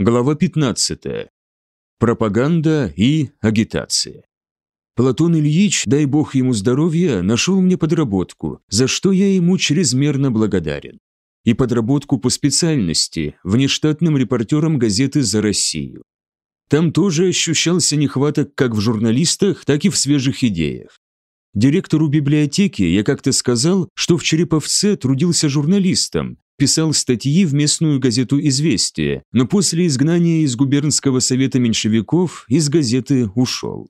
Глава 15. Пропаганда и агитация. Платон Ильич, дай бог ему здоровья, нашел мне подработку, за что я ему чрезмерно благодарен. И подработку по специальности, внештатным репортером газеты «За Россию». Там тоже ощущался нехваток как в журналистах, так и в свежих идеях. Директору библиотеки я как-то сказал, что в Череповце трудился журналистом, писал статьи в местную газету «Известия», но после изгнания из губернского совета меньшевиков из газеты ушел.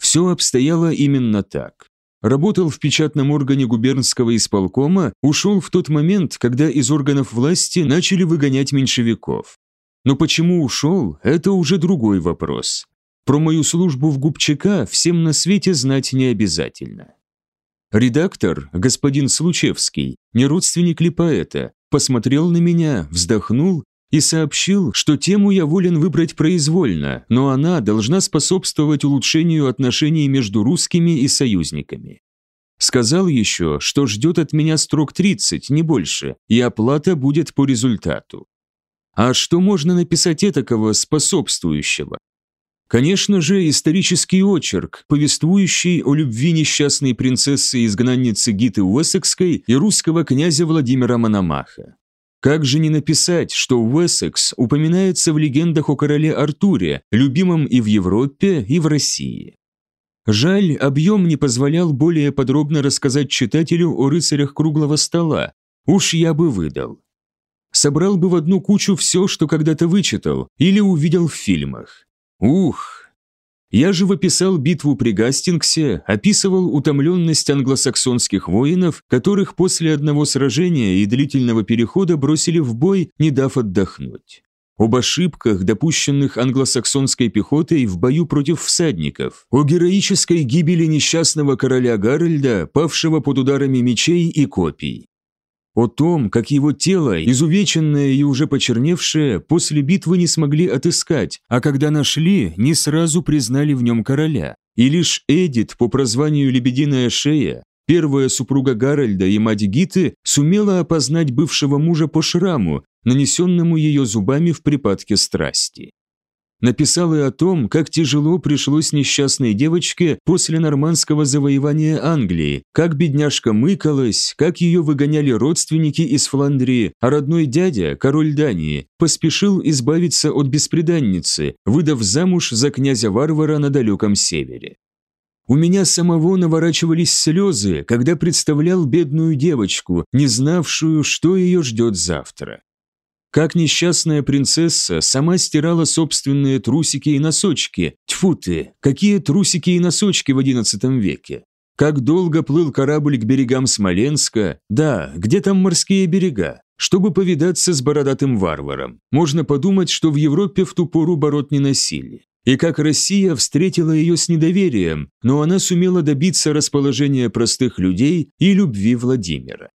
Все обстояло именно так. Работал в печатном органе губернского исполкома, ушел в тот момент, когда из органов власти начали выгонять меньшевиков. Но почему ушел, это уже другой вопрос. Про мою службу в губчака всем на свете знать не обязательно. Редактор, господин Случевский, не родственник ли поэта, посмотрел на меня, вздохнул и сообщил, что тему я волен выбрать произвольно, но она должна способствовать улучшению отношений между русскими и союзниками. Сказал еще, что ждет от меня строк 30, не больше, и оплата будет по результату. А что можно написать этакого способствующего? Конечно же, исторический очерк, повествующий о любви несчастной принцессы-изгнанницы Гиты Уэссекской и русского князя Владимира Мономаха. Как же не написать, что Уэссекс упоминается в легендах о короле Артуре, любимом и в Европе, и в России? Жаль, объем не позволял более подробно рассказать читателю о рыцарях круглого стола. Уж я бы выдал. Собрал бы в одну кучу все, что когда-то вычитал или увидел в фильмах. Ух! Я же выписал битву при Гастингсе, описывал утомленность англосаксонских воинов, которых после одного сражения и длительного перехода бросили в бой, не дав отдохнуть. Об ошибках, допущенных англосаксонской пехотой в бою против всадников, о героической гибели несчастного короля Гарольда, павшего под ударами мечей и копий о том, как его тело, изувеченное и уже почерневшее, после битвы не смогли отыскать, а когда нашли, не сразу признали в нем короля. И лишь Эдит по прозванию «Лебединая шея», первая супруга Гарольда и мать Гиты, сумела опознать бывшего мужа по шраму, нанесенному ее зубами в припадке страсти написал и о том, как тяжело пришлось несчастной девочке после нормандского завоевания Англии, как бедняжка мыкалась, как ее выгоняли родственники из Фландрии, а родной дядя, король Дании, поспешил избавиться от беспреданницы, выдав замуж за князя-варвара на далеком севере. У меня самого наворачивались слезы, когда представлял бедную девочку, не знавшую, что ее ждет завтра. Как несчастная принцесса сама стирала собственные трусики и носочки. Тьфу ты, какие трусики и носочки в XI веке. Как долго плыл корабль к берегам Смоленска. Да, где там морские берега? Чтобы повидаться с бородатым варваром. Можно подумать, что в Европе в ту пору бород не носили. И как Россия встретила ее с недоверием, но она сумела добиться расположения простых людей и любви Владимира.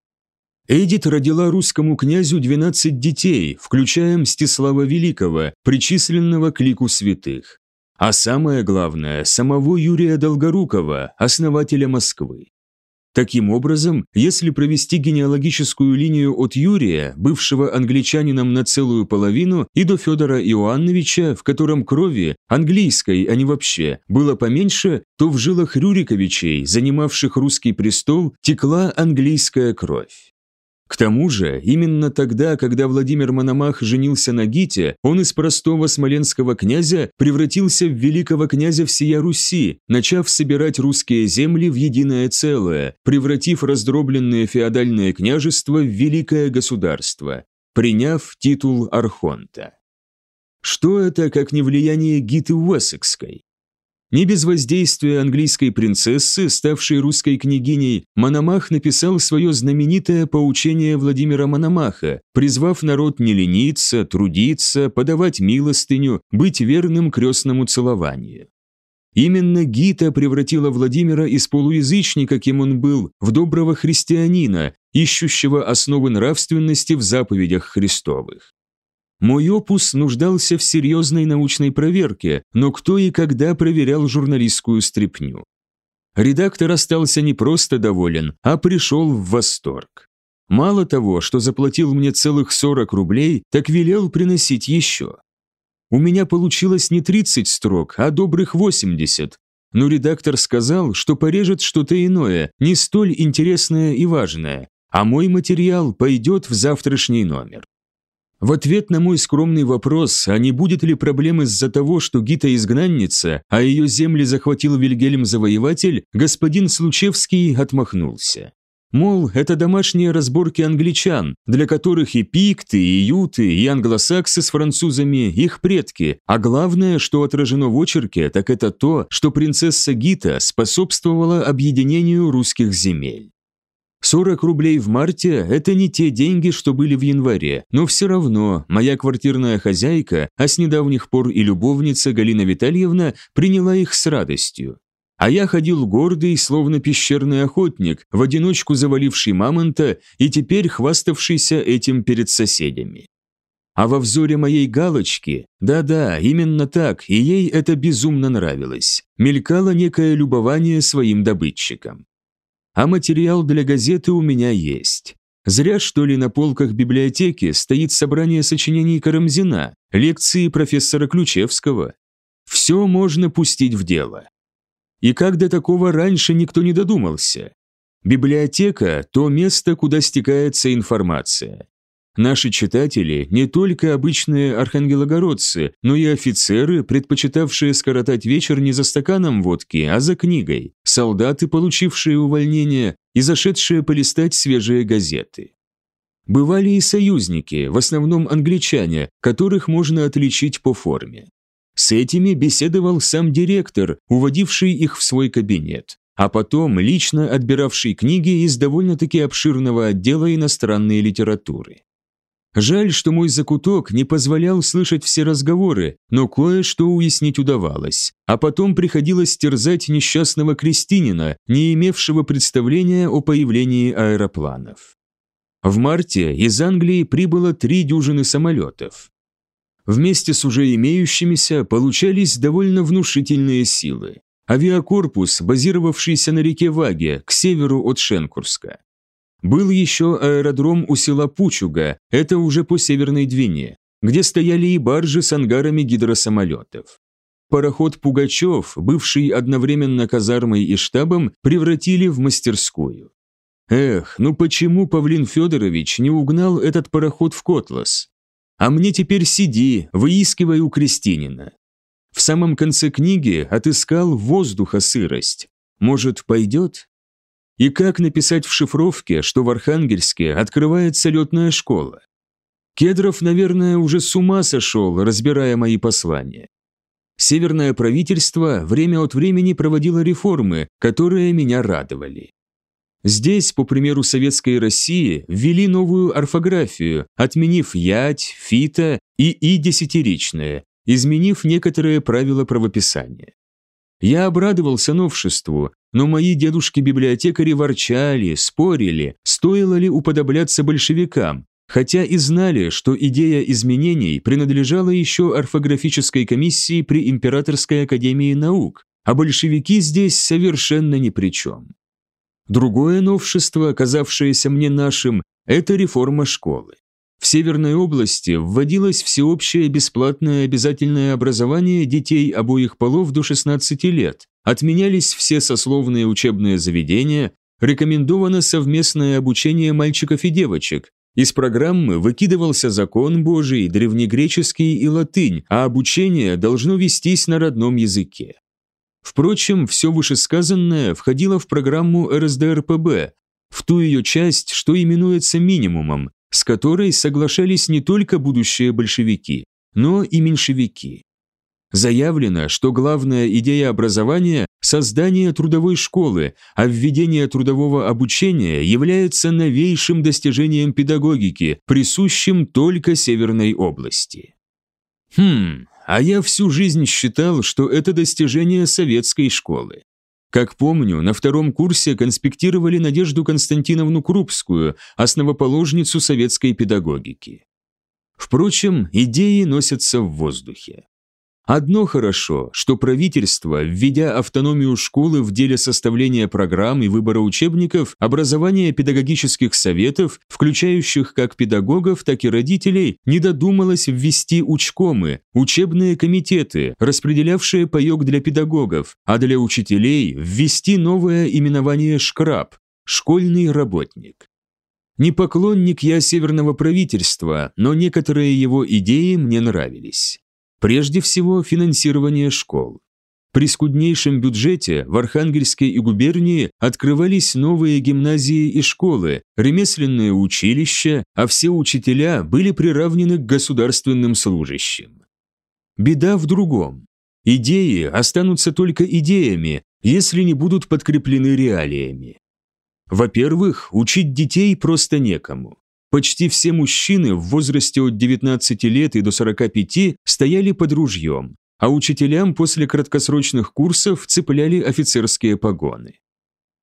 Эдит родила русскому князю 12 детей, включая Мстислава Великого, причисленного к лику святых. А самое главное – самого Юрия Долгорукова, основателя Москвы. Таким образом, если провести генеалогическую линию от Юрия, бывшего англичанином на целую половину, и до Федора Иоанновича, в котором крови, английской, а не вообще, было поменьше, то в жилах Рюриковичей, занимавших русский престол, текла английская кровь. К тому же, именно тогда, когда Владимир Мономах женился на Гите, он из простого смоленского князя превратился в великого князя всея Руси, начав собирать русские земли в единое целое, превратив раздробленное феодальное княжество в великое государство, приняв титул Архонта. Что это, как не влияние Гиты Уэссекской? Не без воздействия английской принцессы, ставшей русской княгиней, Мономах написал свое знаменитое поучение Владимира Мономаха, призвав народ не лениться, трудиться, подавать милостыню, быть верным крестному целованию. Именно Гита превратила Владимира из полуязычника, кем он был, в доброго христианина, ищущего основы нравственности в заповедях Христовых. Мой опус нуждался в серьезной научной проверке, но кто и когда проверял журналистскую стряпню? Редактор остался не просто доволен, а пришел в восторг. Мало того, что заплатил мне целых 40 рублей, так велел приносить еще. У меня получилось не 30 строк, а добрых 80, но редактор сказал, что порежет что-то иное, не столь интересное и важное, а мой материал пойдет в завтрашний номер. В ответ на мой скромный вопрос, а не будет ли проблем из-за того, что Гита изгнанница, а ее земли захватил Вильгельм Завоеватель, господин Случевский отмахнулся. Мол, это домашние разборки англичан, для которых и пикты, и юты, и англосаксы с французами – их предки, а главное, что отражено в очерке, так это то, что принцесса Гита способствовала объединению русских земель. 40 рублей в марте – это не те деньги, что были в январе, но все равно моя квартирная хозяйка, а с недавних пор и любовница Галина Витальевна приняла их с радостью. А я ходил гордый, словно пещерный охотник, в одиночку заваливший мамонта и теперь хваставшийся этим перед соседями. А во взоре моей галочки, да-да, именно так, и ей это безумно нравилось, мелькало некое любование своим добытчиком а материал для газеты у меня есть. Зря, что ли, на полках библиотеки стоит собрание сочинений Карамзина, лекции профессора Ключевского. Все можно пустить в дело. И как до такого раньше никто не додумался? Библиотека – то место, куда стекается информация. Наши читатели не только обычные архангелогородцы, но и офицеры, предпочитавшие скоротать вечер не за стаканом водки, а за книгой, солдаты, получившие увольнение и зашедшие полистать свежие газеты. Бывали и союзники, в основном англичане, которых можно отличить по форме. С этими беседовал сам директор, уводивший их в свой кабинет, а потом лично отбиравший книги из довольно-таки обширного отдела иностранной литературы. Жаль, что мой закуток не позволял слышать все разговоры, но кое-что уяснить удавалось. А потом приходилось терзать несчастного крестинина, не имевшего представления о появлении аэропланов. В марте из Англии прибыло три дюжины самолетов. Вместе с уже имеющимися получались довольно внушительные силы. Авиакорпус, базировавшийся на реке Ваге, к северу от Шенкурска. Был еще аэродром у села Пучуга, это уже по Северной Двине, где стояли и баржи с ангарами гидросамолетов. Пароход «Пугачев», бывший одновременно казармой и штабом, превратили в мастерскую. Эх, ну почему Павлин Федорович не угнал этот пароход в Котлас? А мне теперь сиди, выискивай у Крестинина. В самом конце книги отыскал воздуха сырость. Может, пойдет? И как написать в шифровке, что в Архангельске открывается летная школа? Кедров, наверное, уже с ума сошел, разбирая мои послания. Северное правительство время от времени проводило реформы, которые меня радовали. Здесь, по примеру Советской России, ввели новую орфографию, отменив ять, фита и и десятиричное, изменив некоторые правила правописания. Я обрадовался новшеству, но мои дедушки-библиотекари ворчали, спорили, стоило ли уподобляться большевикам, хотя и знали, что идея изменений принадлежала еще орфографической комиссии при Императорской академии наук, а большевики здесь совершенно ни при чем. Другое новшество, оказавшееся мне нашим, это реформа школы. В Северной области вводилось всеобщее бесплатное обязательное образование детей обоих полов до 16 лет, отменялись все сословные учебные заведения, рекомендовано совместное обучение мальчиков и девочек, из программы выкидывался закон Божий, древнегреческий и латынь, а обучение должно вестись на родном языке. Впрочем, все вышесказанное входило в программу РСДРПБ, в ту ее часть, что именуется минимумом, с которой соглашались не только будущие большевики, но и меньшевики. Заявлено, что главная идея образования – создание трудовой школы, а введение трудового обучения является новейшим достижением педагогики, присущим только Северной области. Хм, а я всю жизнь считал, что это достижение советской школы. Как помню, на втором курсе конспектировали Надежду Константиновну Крупскую, основоположницу советской педагогики. Впрочем, идеи носятся в воздухе. Одно хорошо, что правительство, введя автономию школы в деле составления программ и выбора учебников, образования педагогических советов, включающих как педагогов, так и родителей, не додумалось ввести учкомы, учебные комитеты, распределявшие паёк для педагогов, а для учителей ввести новое именование «шкраб» – школьный работник. Не поклонник я северного правительства, но некоторые его идеи мне нравились. Прежде всего, финансирование школ. При скуднейшем бюджете в Архангельской и губернии открывались новые гимназии и школы, ремесленные училища, а все учителя были приравнены к государственным служащим. Беда в другом. Идеи останутся только идеями, если не будут подкреплены реалиями. Во-первых, учить детей просто некому. Почти все мужчины в возрасте от 19 лет и до 45 стояли под ружьем, а учителям после краткосрочных курсов цепляли офицерские погоны.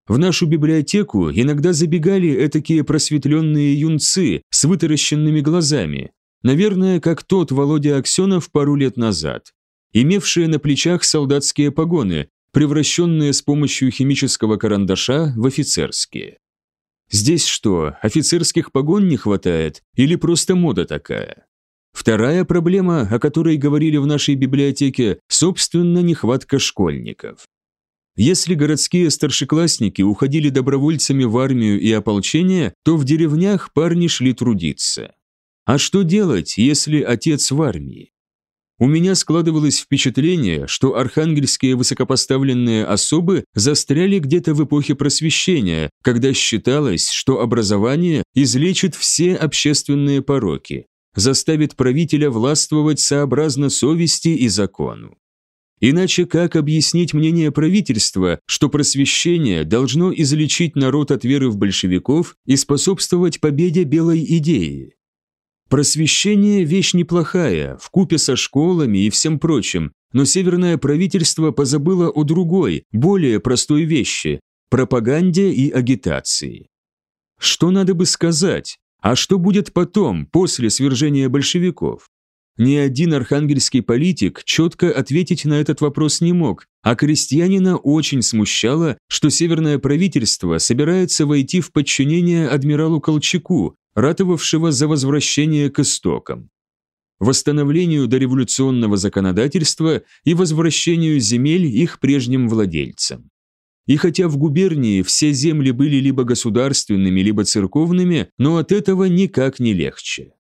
В нашу библиотеку иногда забегали этакие просветленные юнцы с вытаращенными глазами, наверное, как тот Володя Аксенов пару лет назад, имевшие на плечах солдатские погоны, превращенные с помощью химического карандаша в офицерские. Здесь что, офицерских погон не хватает или просто мода такая? Вторая проблема, о которой говорили в нашей библиотеке, собственно, нехватка школьников. Если городские старшеклассники уходили добровольцами в армию и ополчение, то в деревнях парни шли трудиться. А что делать, если отец в армии? У меня складывалось впечатление, что архангельские высокопоставленные особы застряли где-то в эпохе просвещения, когда считалось, что образование излечит все общественные пороки, заставит правителя властвовать сообразно совести и закону. Иначе как объяснить мнение правительства, что просвещение должно излечить народ от веры в большевиков и способствовать победе белой идеи? Просвещение – вещь неплохая, в купе со школами и всем прочим, но северное правительство позабыло о другой, более простой вещи – пропаганде и агитации. Что надо бы сказать? А что будет потом, после свержения большевиков? Ни один архангельский политик четко ответить на этот вопрос не мог, а крестьянина очень смущало, что северное правительство собирается войти в подчинение адмиралу Колчаку, ратовавшего за возвращение к истокам, восстановлению дореволюционного законодательства и возвращению земель их прежним владельцам. И хотя в губернии все земли были либо государственными, либо церковными, но от этого никак не легче.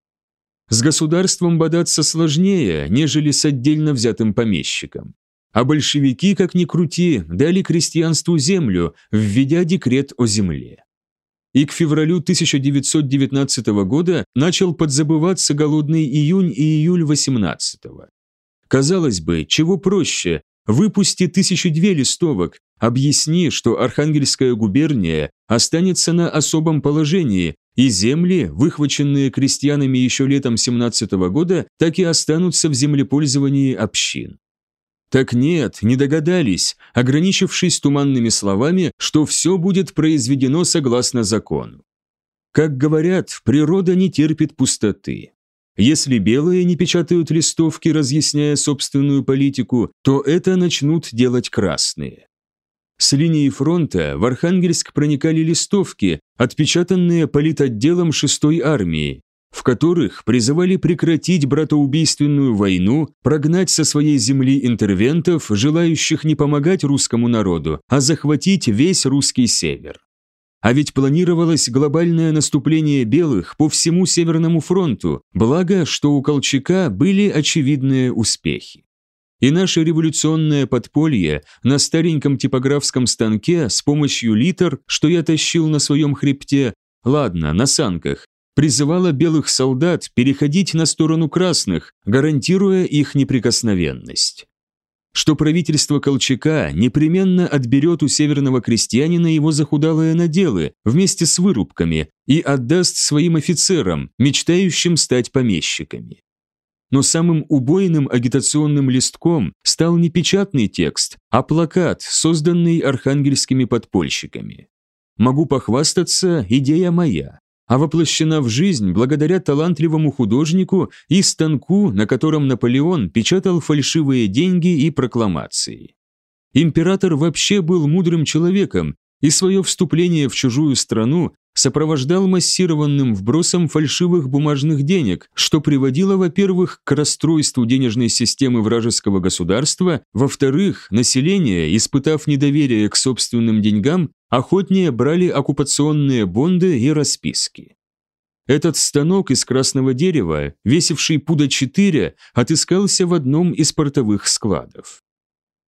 С государством бодаться сложнее, нежели с отдельно взятым помещиком. А большевики, как ни крути, дали крестьянству землю, введя декрет о земле и к февралю 1919 года начал подзабываться голодный июнь и июль 18 -го. Казалось бы, чего проще, выпусти тысячу две листовок, объясни, что Архангельская губерния останется на особом положении, и земли, выхваченные крестьянами еще летом 17 -го года, так и останутся в землепользовании общин. Так нет, не догадались, ограничившись туманными словами, что все будет произведено согласно закону. Как говорят, природа не терпит пустоты. Если белые не печатают листовки, разъясняя собственную политику, то это начнут делать красные. С линии фронта в Архангельск проникали листовки, отпечатанные политотделом 6-й армии, в которых призывали прекратить братоубийственную войну, прогнать со своей земли интервентов, желающих не помогать русскому народу, а захватить весь русский север. А ведь планировалось глобальное наступление белых по всему Северному фронту, благо, что у Колчака были очевидные успехи. И наше революционное подполье на стареньком типографском станке с помощью литр, что я тащил на своем хребте, ладно, на санках, призывала белых солдат переходить на сторону красных, гарантируя их неприкосновенность. Что правительство Колчака непременно отберет у северного крестьянина его захудалые наделы вместе с вырубками и отдаст своим офицерам, мечтающим стать помещиками. Но самым убойным агитационным листком стал не печатный текст, а плакат, созданный архангельскими подпольщиками. Могу похвастаться, идея моя. А воплощена в жизнь благодаря талантливому художнику и станку, на котором Наполеон печатал фальшивые деньги и прокламации. Император вообще был мудрым человеком и свое вступление в чужую страну сопровождал массированным вбросом фальшивых бумажных денег, что приводило, во-первых, к расстройству денежной системы вражеского государства, во-вторых, население, испытав недоверие к собственным деньгам, охотнее брали оккупационные бонды и расписки. Этот станок из красного дерева, весивший пуда 4, отыскался в одном из портовых складов.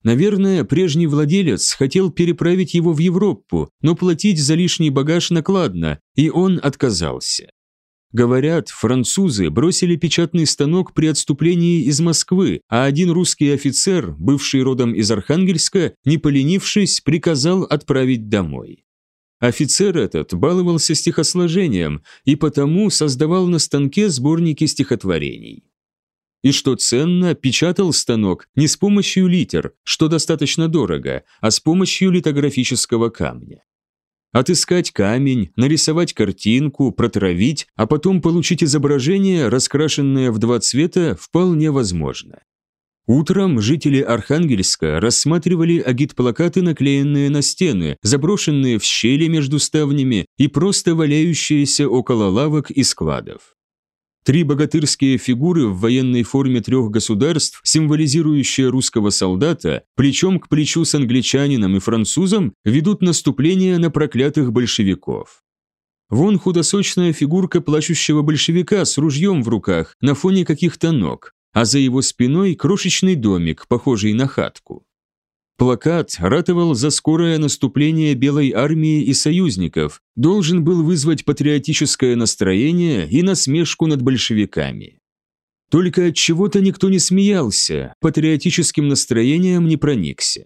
Наверное, прежний владелец хотел переправить его в Европу, но платить за лишний багаж накладно, и он отказался. Говорят, французы бросили печатный станок при отступлении из Москвы, а один русский офицер, бывший родом из Архангельска, не поленившись, приказал отправить домой. Офицер этот баловался стихосложением и потому создавал на станке сборники стихотворений. И что ценно, печатал станок не с помощью литер, что достаточно дорого, а с помощью литографического камня. Отыскать камень, нарисовать картинку, протравить, а потом получить изображение, раскрашенное в два цвета, вполне возможно. Утром жители Архангельска рассматривали агитплакаты, наклеенные на стены, заброшенные в щели между ставнями и просто валяющиеся около лавок и складов. Три богатырские фигуры в военной форме трех государств, символизирующие русского солдата, плечом к плечу с англичанином и французом, ведут наступление на проклятых большевиков. Вон худосочная фигурка плачущего большевика с ружьем в руках на фоне каких-то ног, а за его спиной крошечный домик, похожий на хатку. Плакат ратовал за скорое наступление Белой армии и союзников, должен был вызвать патриотическое настроение и насмешку над большевиками. Только от чего-то никто не смеялся, патриотическим настроением не проникся.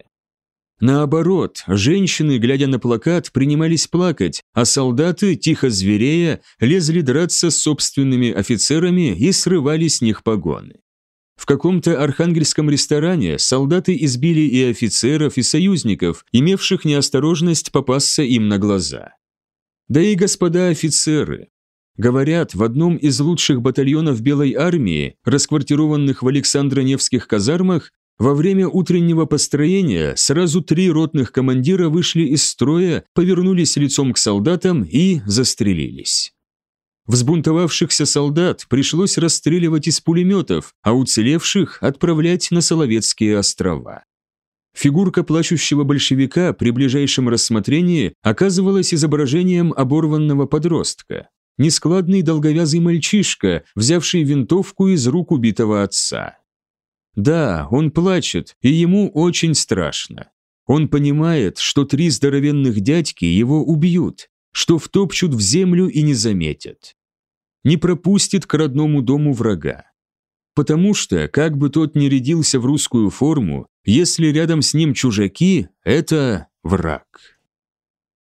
Наоборот, женщины, глядя на плакат, принимались плакать, а солдаты, тихо зверея, лезли драться с собственными офицерами и срывали с них погоны. В каком-то архангельском ресторане солдаты избили и офицеров, и союзников, имевших неосторожность попасться им на глаза. Да и господа офицеры. Говорят, в одном из лучших батальонов Белой армии, расквартированных в Александро-Невских казармах, во время утреннего построения сразу три ротных командира вышли из строя, повернулись лицом к солдатам и застрелились. Взбунтовавшихся солдат пришлось расстреливать из пулеметов, а уцелевших отправлять на Соловецкие острова. Фигурка плачущего большевика при ближайшем рассмотрении оказывалась изображением оборванного подростка. Нескладный долговязый мальчишка, взявший винтовку из рук убитого отца. Да, он плачет, и ему очень страшно. Он понимает, что три здоровенных дядьки его убьют, что втопчут в землю и не заметят не пропустит к родному дому врага. Потому что, как бы тот ни рядился в русскую форму, если рядом с ним чужаки, это враг.